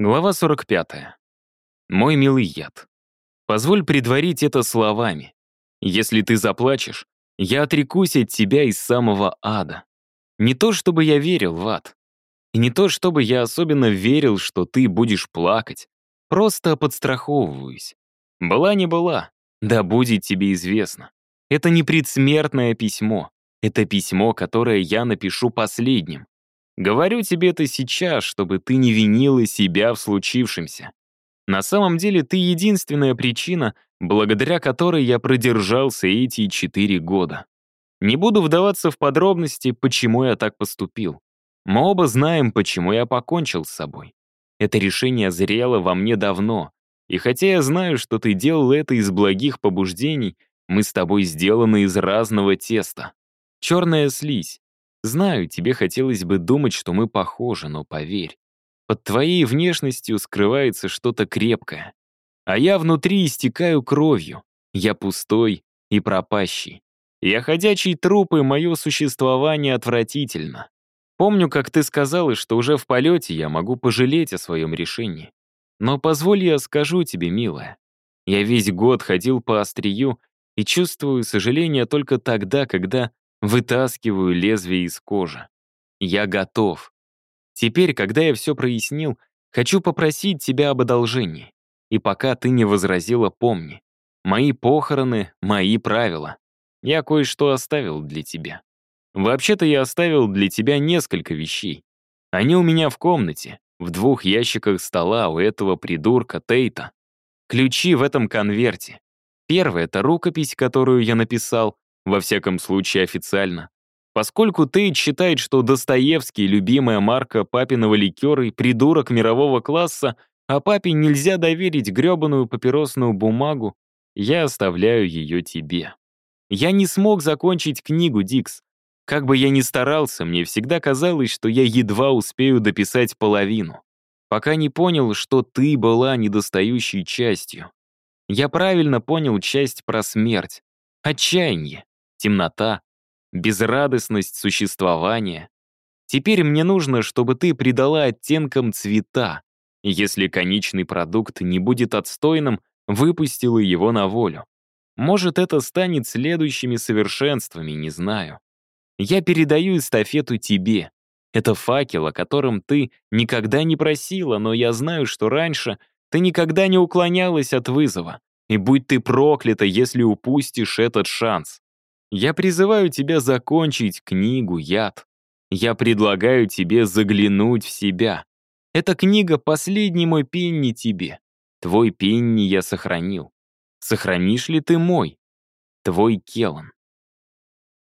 Глава 45. Мой милый яд. Позволь предварить это словами. Если ты заплачешь, я отрекусь от тебя из самого ада. Не то, чтобы я верил в ад. И не то, чтобы я особенно верил, что ты будешь плакать. Просто подстраховываюсь. Была не была. Да будет тебе известно. Это не предсмертное письмо. Это письмо, которое я напишу последним. Говорю тебе это сейчас, чтобы ты не винила себя в случившемся. На самом деле ты единственная причина, благодаря которой я продержался эти четыре года. Не буду вдаваться в подробности, почему я так поступил. Мы оба знаем, почему я покончил с собой. Это решение зрело во мне давно, и хотя я знаю, что ты делал это из благих побуждений, мы с тобой сделаны из разного теста. Черная слизь, Знаю, тебе хотелось бы думать, что мы похожи, но поверь, под твоей внешностью скрывается что-то крепкое. А я внутри истекаю кровью. Я пустой и пропащий. Я ходячий труп, и мое существование отвратительно. Помню, как ты сказала, что уже в полете я могу пожалеть о своем решении. Но позволь я скажу тебе, милая. Я весь год ходил по острию и чувствую сожаление только тогда, когда Вытаскиваю лезвие из кожи. Я готов. Теперь, когда я все прояснил, хочу попросить тебя об одолжении. И пока ты не возразила, помни. Мои похороны — мои правила. Я кое-что оставил для тебя. Вообще-то я оставил для тебя несколько вещей. Они у меня в комнате, в двух ящиках стола у этого придурка Тейта. Ключи в этом конверте. Первый — это рукопись, которую я написал, во всяком случае официально. Поскольку Тейт считает, что Достоевский — любимая марка папиного ликера и придурок мирового класса, а папе нельзя доверить грёбаную папиросную бумагу, я оставляю ее тебе. Я не смог закончить книгу, Дикс. Как бы я ни старался, мне всегда казалось, что я едва успею дописать половину. Пока не понял, что ты была недостающей частью. Я правильно понял часть про смерть. Отчаяние темнота, безрадостность существования. Теперь мне нужно, чтобы ты придала оттенкам цвета. Если конечный продукт не будет отстойным, выпустила его на волю. Может, это станет следующими совершенствами, не знаю. Я передаю эстафету тебе. Это факел, о котором ты никогда не просила, но я знаю, что раньше ты никогда не уклонялась от вызова. И будь ты проклята, если упустишь этот шанс. Я призываю тебя закончить книгу «Яд». Я предлагаю тебе заглянуть в себя. Эта книга — последний мой пенни тебе. Твой пенни я сохранил. Сохранишь ли ты мой? Твой Келан.